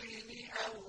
بالعين أو